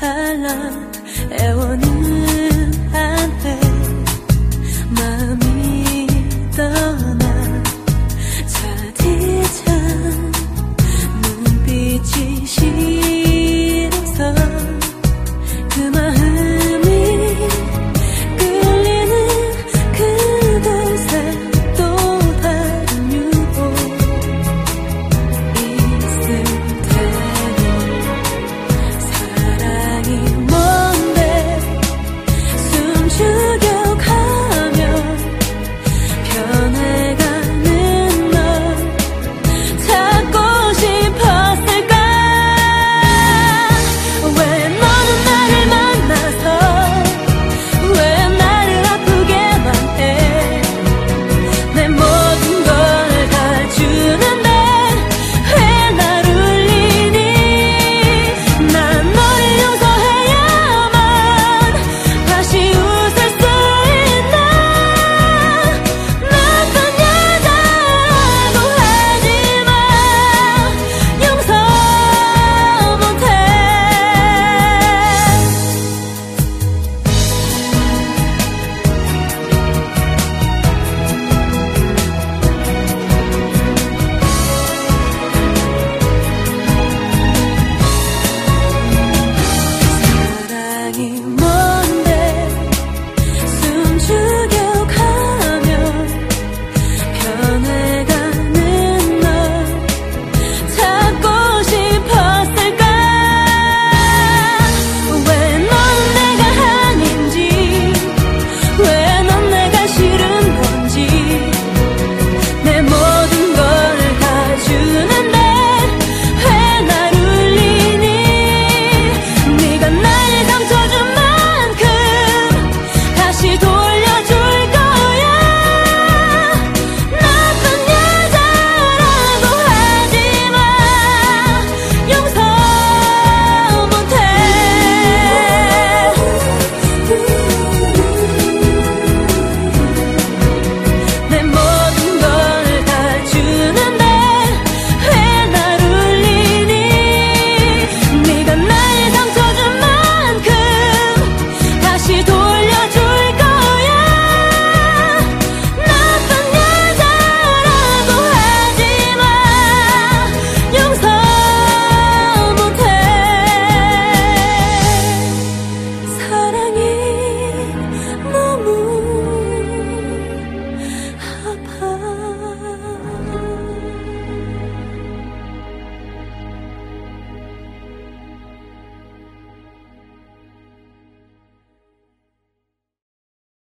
한란 애원은 안돼 마음이 떠나 차디찬 눈빛이 싫어서 그 마음